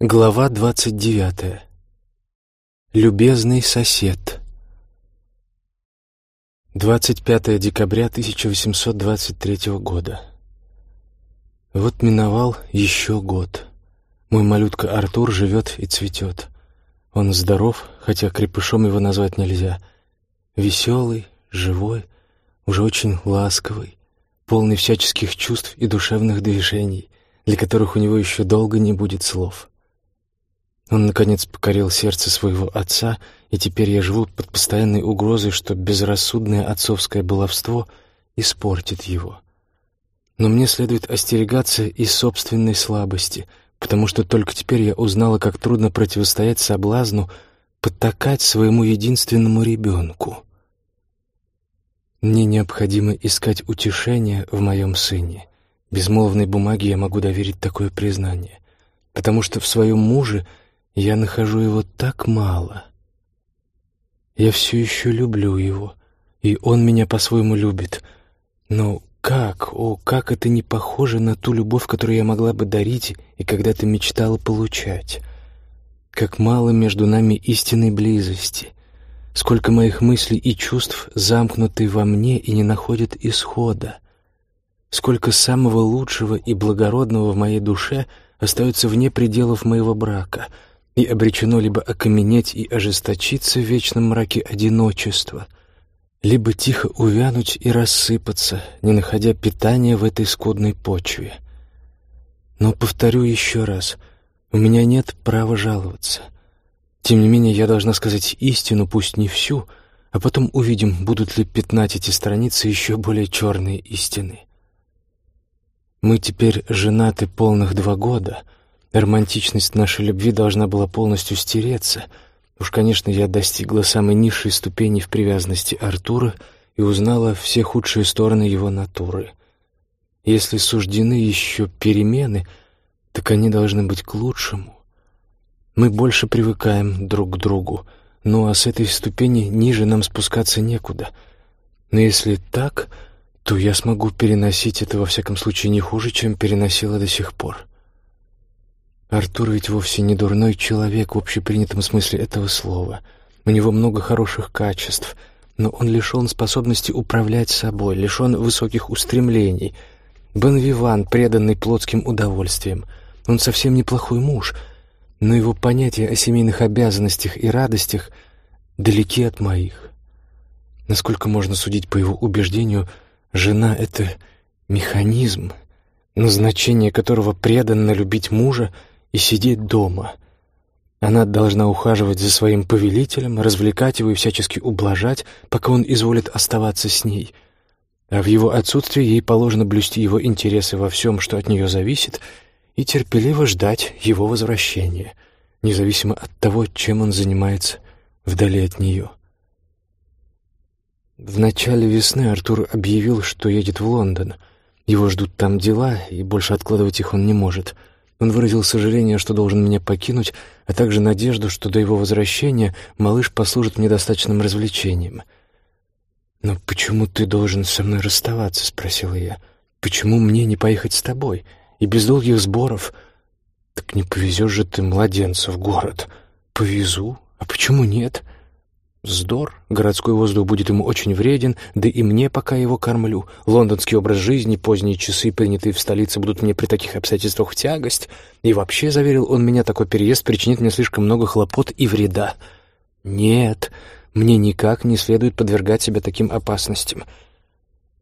Глава двадцать девятая. Любезный сосед. 25 декабря 1823 года. Вот миновал еще год. Мой малютка Артур живет и цветет. Он здоров, хотя крепышом его назвать нельзя. Веселый, живой, уже очень ласковый, полный всяческих чувств и душевных движений, для которых у него еще долго не будет слов. Он, наконец, покорил сердце своего отца, и теперь я живу под постоянной угрозой, что безрассудное отцовское баловство испортит его. Но мне следует остерегаться и собственной слабости, потому что только теперь я узнала, как трудно противостоять соблазну потакать своему единственному ребенку. Мне необходимо искать утешение в моем сыне. Безмолвной бумаге я могу доверить такое признание, потому что в своем муже — я нахожу его так мало. Я все еще люблю его, и он меня по-своему любит. Но как, о, как это не похоже на ту любовь, которую я могла бы дарить и когда-то мечтала получать. Как мало между нами истинной близости. Сколько моих мыслей и чувств замкнуты во мне и не находят исхода. Сколько самого лучшего и благородного в моей душе остается вне пределов моего брака — и обречено либо окаменеть и ожесточиться в вечном мраке одиночества, либо тихо увянуть и рассыпаться, не находя питания в этой скудной почве. Но повторю еще раз, у меня нет права жаловаться. Тем не менее, я должна сказать истину, пусть не всю, а потом увидим, будут ли пятнать эти страницы еще более черные истины. Мы теперь женаты полных два года — Романтичность нашей любви должна была полностью стереться. Уж, конечно, я достигла самой низшей ступени в привязанности Артура и узнала все худшие стороны его натуры. Если суждены еще перемены, так они должны быть к лучшему. Мы больше привыкаем друг к другу, ну а с этой ступени ниже нам спускаться некуда. Но если так, то я смогу переносить это во всяком случае не хуже, чем переносила до сих пор. Артур ведь вовсе не дурной человек в общепринятом смысле этого слова. У него много хороших качеств, но он лишен способности управлять собой, лишен высоких устремлений. Бонвиван, преданный плотским удовольствиям. Он совсем неплохой муж, но его понятия о семейных обязанностях и радостях далеки от моих. Насколько можно судить по его убеждению, жена — это механизм, назначение которого преданно любить мужа — и сидеть дома. Она должна ухаживать за своим повелителем, развлекать его и всячески ублажать, пока он изволит оставаться с ней. А в его отсутствии ей положено блюсти его интересы во всем, что от нее зависит, и терпеливо ждать его возвращения, независимо от того, чем он занимается вдали от нее. В начале весны Артур объявил, что едет в Лондон. Его ждут там дела, и больше откладывать их он не может — он выразил сожаление, что должен меня покинуть, а также надежду, что до его возвращения малыш послужит мне достаточным развлечением. «Но почему ты должен со мной расставаться?» — спросила я. «Почему мне не поехать с тобой? И без долгих сборов?» «Так не повезешь же ты младенца в город». «Повезу. А почему нет?» Вздор. Городской воздух будет ему очень вреден, да и мне, пока его кормлю. Лондонский образ жизни, поздние часы, принятые в столице, будут мне при таких обстоятельствах в тягость. И вообще, заверил он меня, такой переезд причинит мне слишком много хлопот и вреда. Нет, мне никак не следует подвергать себя таким опасностям.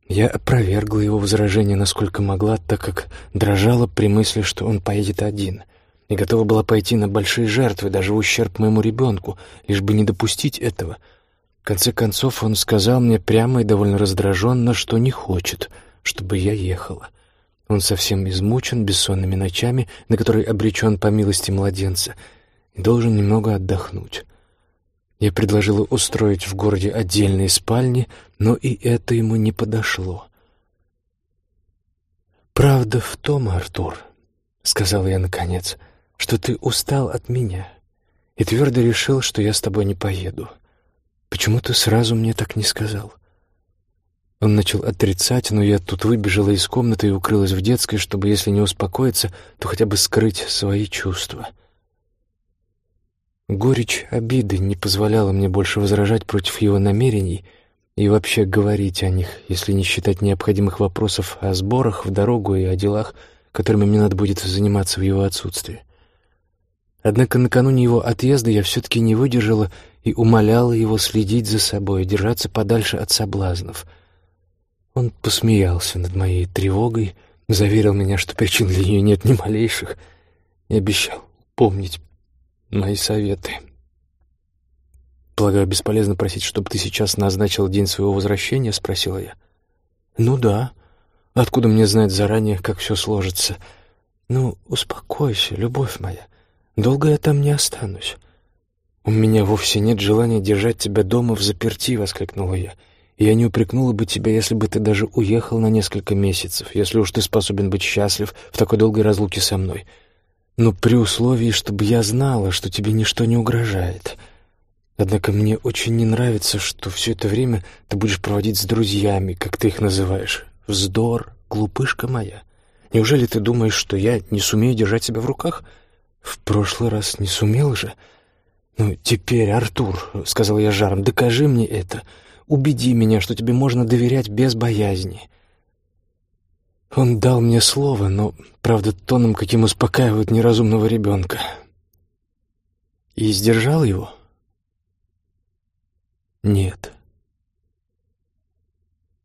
Я опровергла его возражение, насколько могла, так как дрожала при мысли, что он поедет один и готова была пойти на большие жертвы, даже в ущерб моему ребенку, лишь бы не допустить этого. В конце концов, он сказал мне прямо и довольно раздраженно, что не хочет, чтобы я ехала. Он совсем измучен бессонными ночами, на которые обречен по милости младенца, и должен немного отдохнуть. Я предложила устроить в городе отдельные спальни, но и это ему не подошло. «Правда в том, Артур», — сказала я наконец, — что ты устал от меня и твердо решил, что я с тобой не поеду. Почему ты сразу мне так не сказал?» Он начал отрицать, но я тут выбежала из комнаты и укрылась в детской, чтобы, если не успокоиться, то хотя бы скрыть свои чувства. Горечь обиды не позволяла мне больше возражать против его намерений и вообще говорить о них, если не считать необходимых вопросов о сборах в дорогу и о делах, которыми мне надо будет заниматься в его отсутствие. Однако накануне его отъезда я все-таки не выдержала и умоляла его следить за собой, держаться подальше от соблазнов. Он посмеялся над моей тревогой, заверил меня, что причин для нее нет ни малейших, и обещал помнить мои советы. «Полагаю, бесполезно просить, чтобы ты сейчас назначил день своего возвращения?» — спросила я. «Ну да. Откуда мне знать заранее, как все сложится? Ну, успокойся, любовь моя. Долго я там не останусь. У меня вовсе нет желания держать тебя дома в заперти, воскликнула я. Я не упрекнула бы тебя, если бы ты даже уехал на несколько месяцев, если уж ты способен быть счастлив в такой долгой разлуке со мной. Но при условии, чтобы я знала, что тебе ничто не угрожает. Однако мне очень не нравится, что все это время ты будешь проводить с друзьями, как ты их называешь. Вздор, глупышка моя. Неужели ты думаешь, что я не сумею держать себя в руках?» В прошлый раз не сумел же. Ну, теперь, Артур, сказал я жаром, докажи мне это. Убеди меня, что тебе можно доверять без боязни. Он дал мне слово, но, правда, тоном, каким успокаивают неразумного ребенка. И сдержал его? Нет.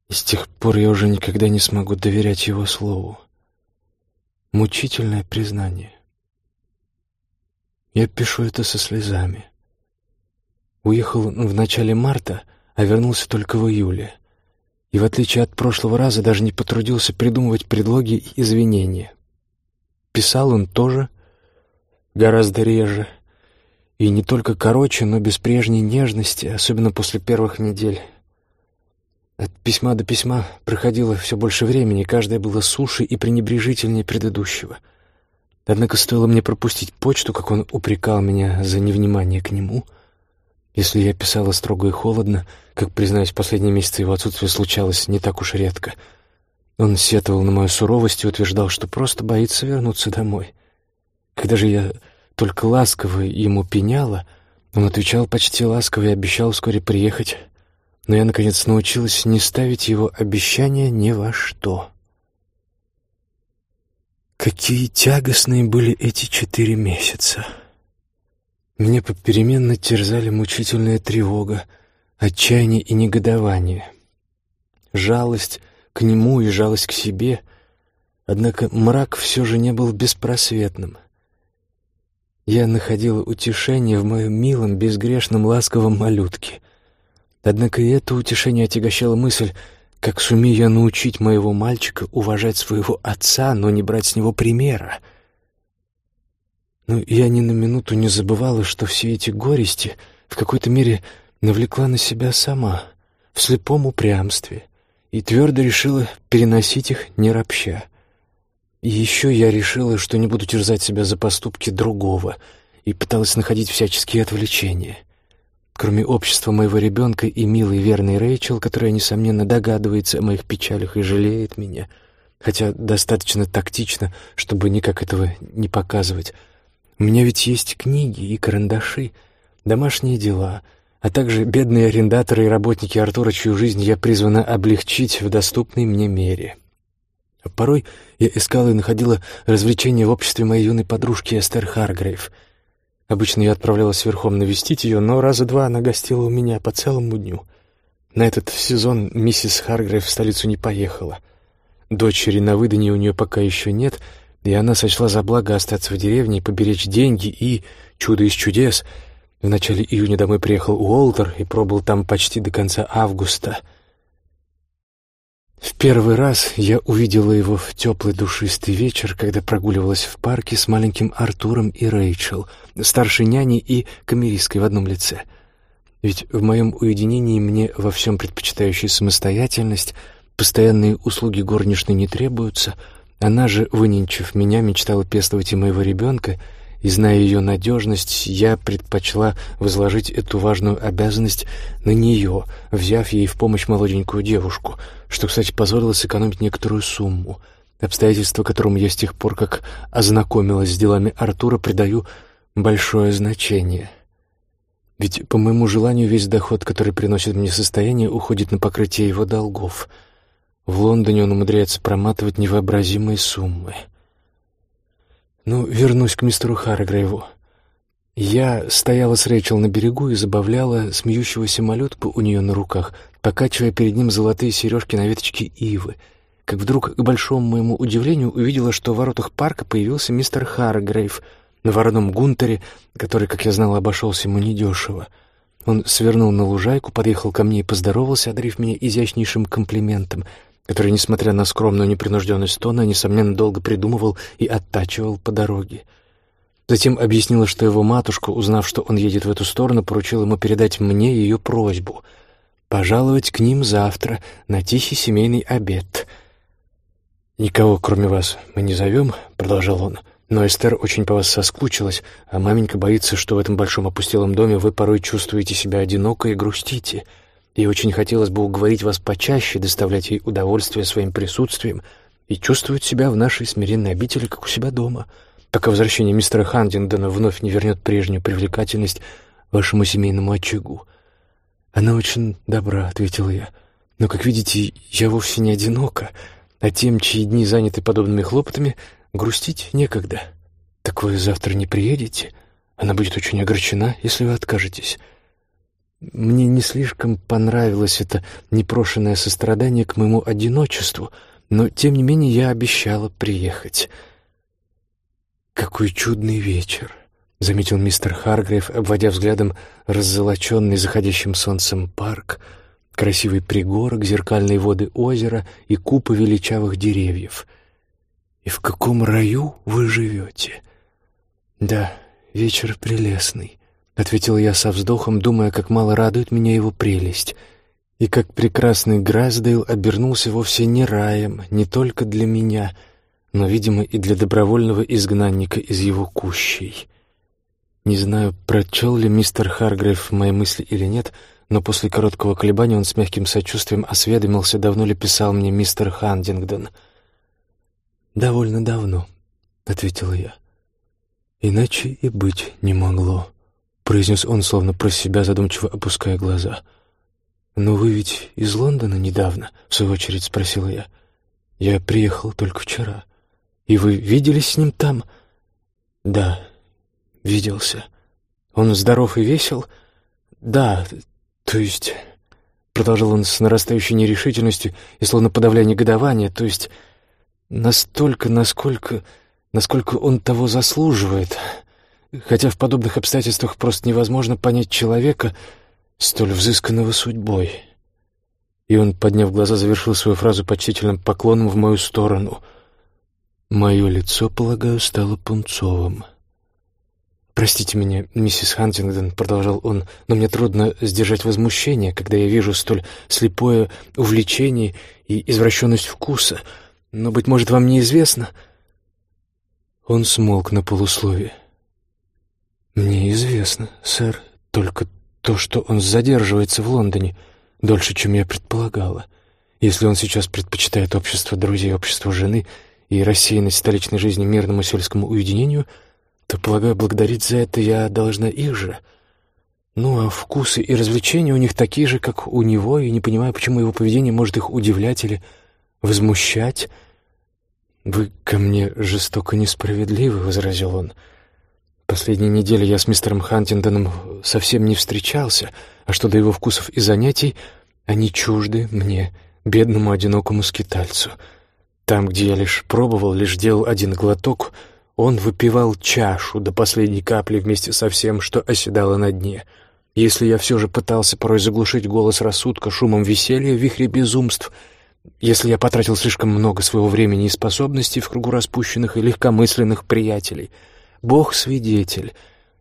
И с тех пор я уже никогда не смогу доверять его слову. Мучительное признание. Я пишу это со слезами. Уехал в начале марта, а вернулся только в июле. И в отличие от прошлого раза даже не потрудился придумывать предлоги и извинения. Писал он тоже гораздо реже. И не только короче, но без прежней нежности, особенно после первых недель. От письма до письма проходило все больше времени, каждое было суше и пренебрежительнее предыдущего — Однако стоило мне пропустить почту, как он упрекал меня за невнимание к нему. Если я писала строго и холодно, как, признаюсь, последние месяцы его отсутствие случалось не так уж редко, он сетовал на мою суровость и утверждал, что просто боится вернуться домой. Когда же я только ласково ему пеняла, он отвечал почти ласково и обещал вскоре приехать. Но я, наконец, научилась не ставить его обещания ни во что. Какие тягостные были эти четыре месяца. Меня попеременно терзали мучительная тревога, отчаяние и негодование. Жалость к нему и жалость к себе, однако мрак все же не был беспросветным. Я находила утешение в моем милом, безгрешном, ласковом малютке. Однако и это утешение отягощало мысль — как сумею я научить моего мальчика уважать своего отца, но не брать с него примера? Но я ни на минуту не забывала, что все эти горести в какой-то мере навлекла на себя сама, в слепом упрямстве, и твердо решила переносить их не ропща. И еще я решила, что не буду терзать себя за поступки другого, и пыталась находить всяческие отвлечения. Кроме общества моего ребенка и милой верной Рэйчел, которая, несомненно, догадывается о моих печалях и жалеет меня, хотя достаточно тактично, чтобы никак этого не показывать. У меня ведь есть книги и карандаши, домашние дела, а также бедные арендаторы и работники Артура, чью жизнь я призвана облегчить в доступной мне мере. Порой я искала и находила развлечения в обществе моей юной подружки Эстер Харгрейв — Обычно я отправлялась верхом навестить ее, но раза два она гостила у меня по целому дню. На этот сезон миссис Харгрейв в столицу не поехала. Дочери на выданье у нее пока еще нет, и она сочла за благо остаться в деревне поберечь деньги, и, чудо из чудес, в начале июня домой приехал Уолтер и пробыл там почти до конца августа — в первый раз я увидела его в теплый душистый вечер, когда прогуливалась в парке с маленьким Артуром и Рэйчел, старшей няней и камеристкой в одном лице. Ведь в моем уединении мне во всем предпочитающей самостоятельность, постоянные услуги горничной не требуются, она же, выненчив меня, мечтала пестовать и моего ребенка — и, зная ее надежность, я предпочла возложить эту важную обязанность на нее, взяв ей в помощь молоденькую девушку, что, кстати, позволило сэкономить некоторую сумму. Обстоятельство, которому я с тех пор, как ознакомилась с делами Артура, придаю большое значение — Ведь по моему желанию весь доход, который приносит мне состояние, уходит на покрытие его долгов. В Лондоне он умудряется проматывать невообразимые суммы. Ну, вернусь к мистеру Харгрейву. Я стояла с Рэйчел на берегу и забавляла смеющегося малютку у нее на руках, покачивая перед ним золотые сережки на веточке ивы, как вдруг, к большому моему удивлению, увидела, что в воротах парка появился мистер Харгрейв на вороном гунтере, который, как я знала, обошелся ему недешево. Он свернул на лужайку, подъехал ко мне и поздоровался, одарив меня изящнейшим комплиментом, который, несмотря на скромную непринужденность тона, несомненно, долго придумывал и оттачивал по дороге. Затем объяснила, что его матушка, узнав, что он едет в эту сторону, поручила ему передать мне ее просьбу — пожаловать к ним завтра на тихий семейный обед. «Никого, кроме вас, мы не зовем», — продолжал он, — «но Эстер очень по вас соскучилась, а маменька боится, что в этом большом опустелом доме вы порой чувствуете себя одиноко и грустите. И очень хотелось бы уговорить вас почаще доставлять ей удовольствие своим присутствием и чувствовать себя в нашей смиренной обители, как у себя дома» пока возвращение мистера Хандингдона вновь не вернет прежнюю привлекательность вашему семейному очагу. «Она очень добра», — ответил я. «Но, как видите, я вовсе не одинока, а тем, чьи дни заняты подобными хлопотами, грустить некогда. Так вы завтра не приедете? Она будет очень огорчена, если вы откажетесь». Мне не слишком понравилось это непрошенное сострадание к моему одиночеству, но, тем не менее, я обещала приехать. «Какой чудный вечер!» — заметил мистер Харгрейв, обводя взглядом раззолоченный заходящим солнцем парк, красивый пригорок, зеркальные воды озера и купы величавых деревьев. «И в каком раю вы живете?» «Да, вечер прелестный», — ответил я со вздохом, думая, как мало радует меня его прелесть, и как прекрасный Граздейл обернулся вовсе не раем, не только для меня — но, видимо, и для добровольного изгнанника из его кущей. Не знаю, прочел ли мистер Харгрейв мои мысли или нет, но после короткого колебания он с мягким сочувствием осведомился, давно ли писал мне мистер Хандингдон. «Довольно давно», — ответила я. «Иначе и быть не могло», — произнес он, словно про себя, задумчиво опуская глаза. «Но вы ведь из Лондона недавно?» — в свою очередь спросила я. «Я приехал только вчера». «И вы виделись с ним там?» «Да, виделся. Он здоров и весел?» «Да, то есть...» Продолжал он с нарастающей нерешительностью и словно подавляя негодование, то есть настолько, насколько... насколько он того заслуживает. Хотя в подобных обстоятельствах просто невозможно понять человека, столь взысканного судьбой. И он, подняв глаза, завершил свою фразу почтительным поклоном в мою сторону — Мое лицо, полагаю, стало пунцовым. «Простите меня, миссис Хантингдон», — продолжал он, «но мне трудно сдержать возмущение, когда я вижу столь слепое увлечение и извращенность вкуса. Но, быть может, вам неизвестно...» Он смолк на полусловие. «Мне известно, сэр, только то, что он задерживается в Лондоне дольше, чем я предполагала. Если он сейчас предпочитает общество друзей, общество жены — и рассеянность столичной жизни мирному сельскому уединению, то, полагаю, благодарить за это я должна их же. Ну, а вкусы и развлечения у них такие же, как у него, и не понимаю, почему его поведение может их удивлять или возмущать. «Вы ко мне жестоко несправедливы», — возразил он. «Последние недели я с мистером Хантингтоном совсем не встречался, а что до его вкусов и занятий, они чужды мне, бедному одинокому скитальцу». Там, где я лишь пробовал, лишь делал один глоток, он выпивал чашу до последней капли вместе со всем, что оседало на дне. Если я все же пытался порой заглушить голос рассудка шумом веселья вихре безумств, если я потратил слишком много своего времени и способностей в кругу распущенных и легкомысленных приятелей, Бог свидетель,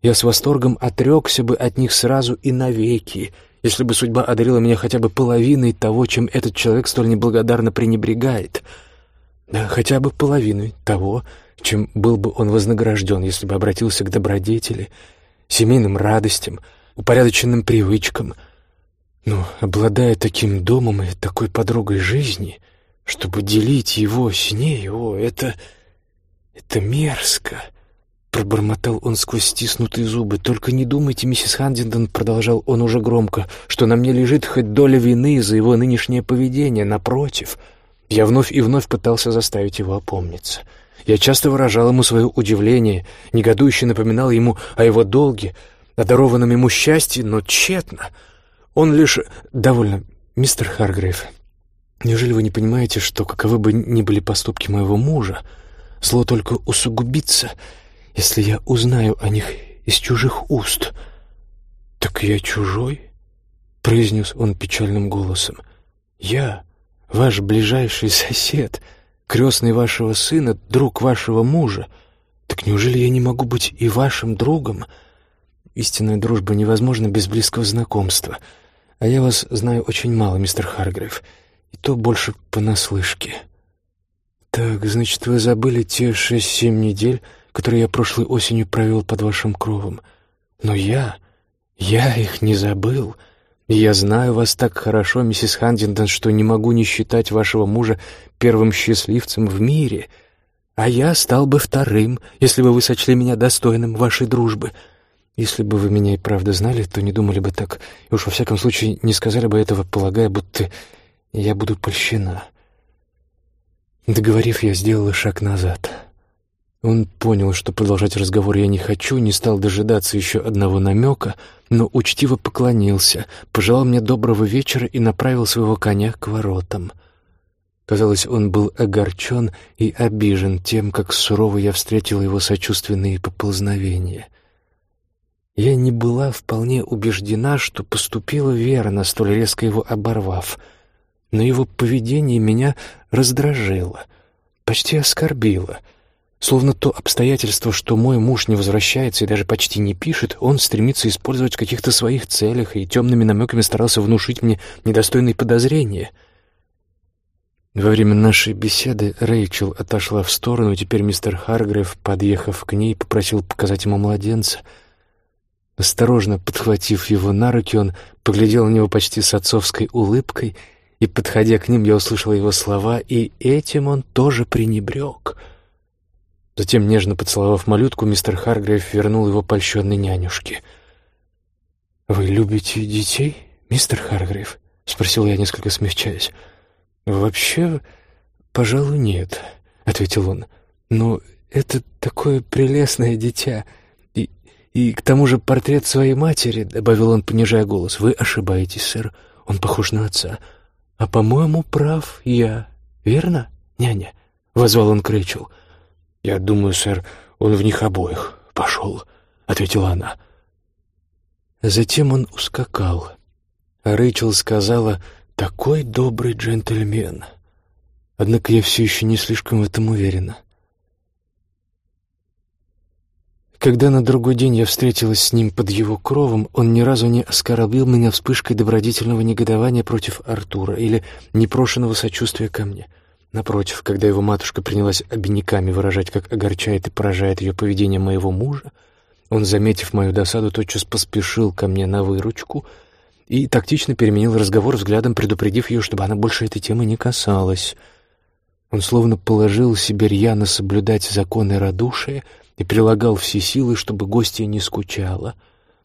я с восторгом отрекся бы от них сразу и навеки, если бы судьба одарила меня хотя бы половиной того, чем этот человек столь неблагодарно пренебрегает — да хотя бы половиной того, чем был бы он вознагражден, если бы обратился к добродетели, семейным радостям, упорядоченным привычкам. Но, обладая таким домом и такой подругой жизни, чтобы делить его с ней, о, это... это мерзко, Пробормотал он сквозь стиснутые зубы. «Только не думайте, миссис Хандингтон», — продолжал он уже громко, «что на мне лежит хоть доля вины за его нынешнее поведение. Напротив, я вновь и вновь пытался заставить его опомниться. Я часто выражал ему свое удивление, негодующе напоминал ему о его долге, о дарованном ему счастье, но тщетно. Он лишь... «Довольно, мистер Харгрейв, неужели вы не понимаете, что, каковы бы ни были поступки моего мужа, зло только усугубится, если я узнаю о них из чужих уст?» «Так я чужой?» — произнес он печальным голосом. «Я, ваш ближайший сосед, крестный вашего сына, друг вашего мужа. Так неужели я не могу быть и вашим другом?» Истинная дружба невозможна без близкого знакомства. А я вас знаю очень мало, мистер Харгрейв, и то больше понаслышке. Так, значит, вы забыли те шесть-семь недель, которые я прошлой осенью провел под вашим кровом. Но я... я их не забыл. Я знаю вас так хорошо, миссис Хандингтон, что не могу не считать вашего мужа первым счастливцем в мире. А я стал бы вторым, если бы вы сочли меня достойным вашей дружбы». Если бы вы меня и правда знали, то не думали бы так, и уж во всяком случае не сказали бы этого, полагая, будто я буду польщена. Договорив, я сделала шаг назад. Он понял, что продолжать разговор я не хочу, не стал дожидаться еще одного намека, но учтиво поклонился, пожелал мне доброго вечера и направил своего коня к воротам. Казалось, он был огорчен и обижен тем, как сурово я встретила его сочувственные поползновения. Я не была вполне убеждена, что поступила верно, столь резко его оборвав. Но его поведение меня раздражило, почти оскорбило. Словно то обстоятельство, что мой муж не возвращается и даже почти не пишет, он стремится использовать в каких-то своих целях и темными намеками старался внушить мне недостойные подозрения. Во время нашей беседы Рэйчел отошла в сторону, и теперь мистер Харгрейв, подъехав к ней, попросил показать ему младенца — Осторожно подхватив его на руки, он поглядел на него почти с отцовской улыбкой, и, подходя к ним, я услышал его слова, и этим он тоже пренебрег. Затем, нежно поцеловав малютку, мистер Харгрейв вернул его польщенной нянюшке. «Вы любите детей, мистер Харгрейв?» — спросил я, несколько смягчаясь. «Вообще, пожалуй, нет», — ответил он. «Но это такое прелестное дитя». И к тому же портрет своей матери, — добавил он, понижая голос, — вы ошибаетесь, сэр, он похож на отца. А, по-моему, прав я, верно, няня? — возвал он к Рэйчел. Я думаю, сэр, он в них обоих пошел, — ответила она. Затем он ускакал. А Рэйчел сказала, «Такой добрый джентльмен». Однако я все еще не слишком в этом уверена. Когда на другой день я встретилась с ним под его кровом, он ни разу не оскорбил меня вспышкой добродетельного негодования против Артура или непрошенного сочувствия ко мне. Напротив, когда его матушка принялась обиняками выражать, как огорчает и поражает ее поведение моего мужа, он, заметив мою досаду, тотчас поспешил ко мне на выручку и тактично переменил разговор взглядом, предупредив ее, чтобы она больше этой темы не касалась. Он словно положил себе рьяно соблюдать законы радушия — и прилагал все силы, чтобы гостья не скучала.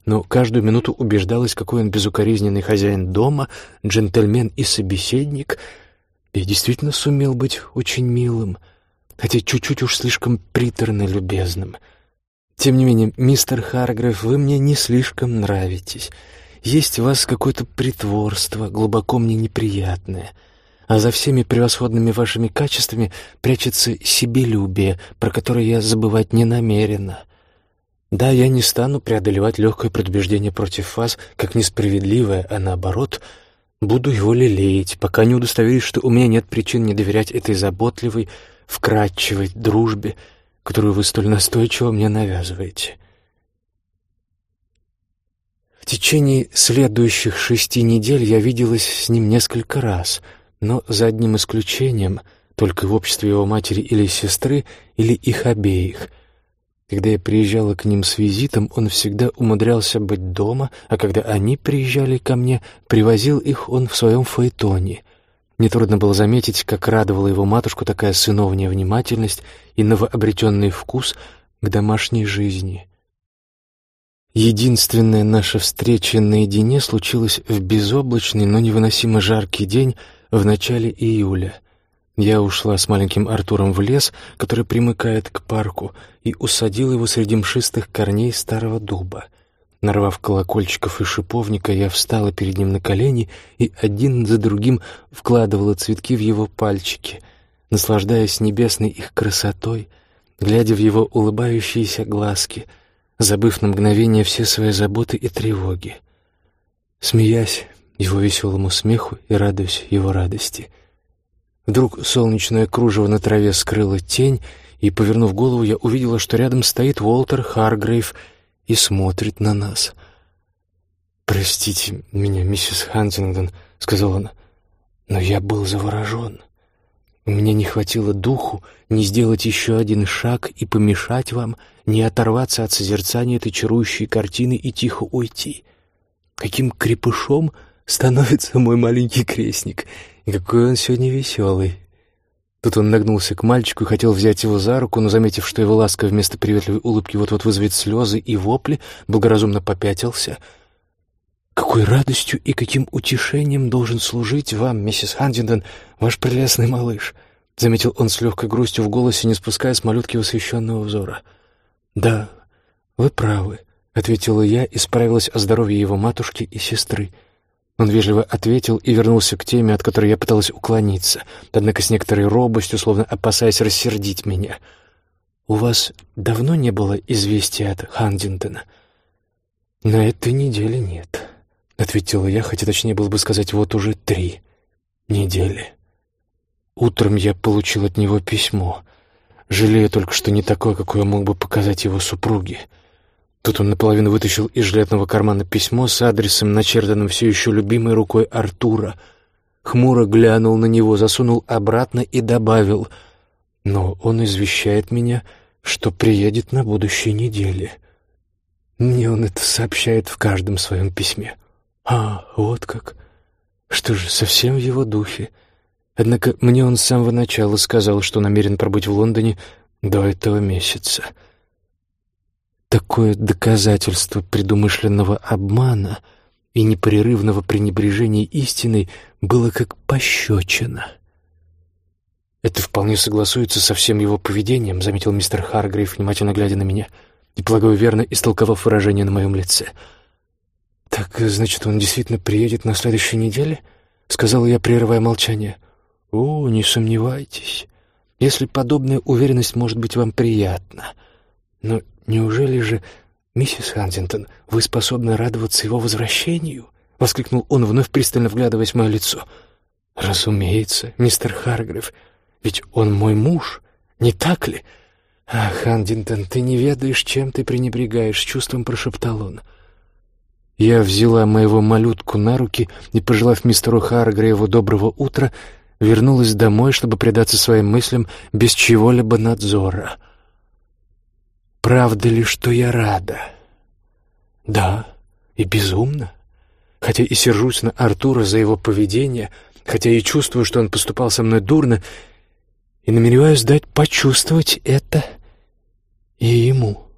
Но каждую минуту убеждалась, какой он безукоризненный хозяин дома, джентльмен и собеседник, и действительно сумел быть очень милым, хотя чуть-чуть уж слишком приторно любезным. Тем не менее, мистер Харгрейв, вы мне не слишком нравитесь. Есть у вас какое-то притворство, глубоко мне неприятное — а за всеми превосходными вашими качествами прячется себелюбие, про которое я забывать не намерена. Да, я не стану преодолевать легкое предубеждение против вас, как несправедливое, а наоборот, буду его лелеять, пока не удостоверюсь, что у меня нет причин не доверять этой заботливой, вкрадчивой дружбе, которую вы столь настойчиво мне навязываете. В течение следующих шести недель я виделась с ним несколько раз — но за одним исключением, только в обществе его матери или сестры, или их обеих. Когда я приезжала к ним с визитом, он всегда умудрялся быть дома, а когда они приезжали ко мне, привозил их он в своем фаэтоне. Нетрудно было заметить, как радовала его матушку такая сыновняя внимательность и новообретенный вкус к домашней жизни. Единственная наша встреча наедине случилась в безоблачный, но невыносимо жаркий день в начале июля. Я ушла с маленьким Артуром в лес, который примыкает к парку, и усадила его среди мшистых корней старого дуба. Нарвав колокольчиков и шиповника, я встала перед ним на колени и один за другим вкладывала цветки в его пальчики, наслаждаясь небесной их красотой, глядя в его улыбающиеся глазки — забыв на мгновение все свои заботы и тревоги. Смеясь его веселому смеху и радуясь его радости. Вдруг солнечное кружево на траве скрыло тень, и, повернув голову, я увидела, что рядом стоит Уолтер Харгрейв и смотрит на нас. «Простите меня, миссис Хантингдон», — сказал он, — «но я был заворожен». Меня не хватило духу не сделать еще один шаг и помешать вам, не оторваться от созерцания этой чарующей картины и тихо уйти. Каким крепышом становится мой маленький крестник, и какой он сегодня веселый. Тут он нагнулся к мальчику и хотел взять его за руку, но, заметив, что его ласка вместо приветливой улыбки вот-вот вызовет слезы и вопли, благоразумно попятился — какой радостью и каким утешением должен служить вам, миссис Хантингтон, ваш прелестный малыш, заметил он с легкой грустью в голосе, не спуская с малютки восхищенного взора. Да, вы правы, ответила я и справилась о здоровье его матушки и сестры. Он вежливо ответил и вернулся к теме, от которой я пыталась уклониться, однако с некоторой робостью, словно опасаясь рассердить меня. «У вас давно не было известия от Хандингтона?» «На этой неделе нет», ответила я, хотя точнее было бы сказать вот уже три недели. Утром я получил от него письмо. Жалею только, что не такое, какое мог бы показать его супруге. Тут он наполовину вытащил из жилетного кармана письмо с адресом, начертанным все еще любимой рукой Артура. Хмуро глянул на него, засунул обратно и добавил, «Но он извещает меня, что приедет на будущей неделе». Мне он это сообщает в каждом своем письме. А, вот как. Что же, совсем в его духе. Однако мне он с самого начала сказал, что намерен пробыть в Лондоне до этого месяца. Такое доказательство предумышленного обмана и непрерывного пренебрежения истиной было как пощечина. «Это вполне согласуется со всем его поведением», — заметил мистер Харгрейв, внимательно глядя на меня и, полагаю, верно истолковав выражение на моем лице — «Так, значит, он действительно приедет на следующей неделе?» — сказала я, прерывая молчание. «О, не сомневайтесь. Если подобная уверенность может быть вам приятна. Но неужели же, миссис Хантингтон, вы способны радоваться его возвращению?» — воскликнул он, вновь пристально вглядываясь в мое лицо. «Разумеется, мистер Харгрив, ведь он мой муж, не так ли?» «Ах, Хантингтон, ты не ведаешь, чем ты пренебрегаешь», — чувством прошептал он. — я взяла моего малютку на руки и, пожелав мистеру Харгрейву доброго утра, вернулась домой, чтобы предаться своим мыслям без чего-либо надзора. Правда ли, что я рада? Да, и безумно. Хотя и сержусь на Артура за его поведение, хотя и чувствую, что он поступал со мной дурно, и намереваюсь дать почувствовать это и ему.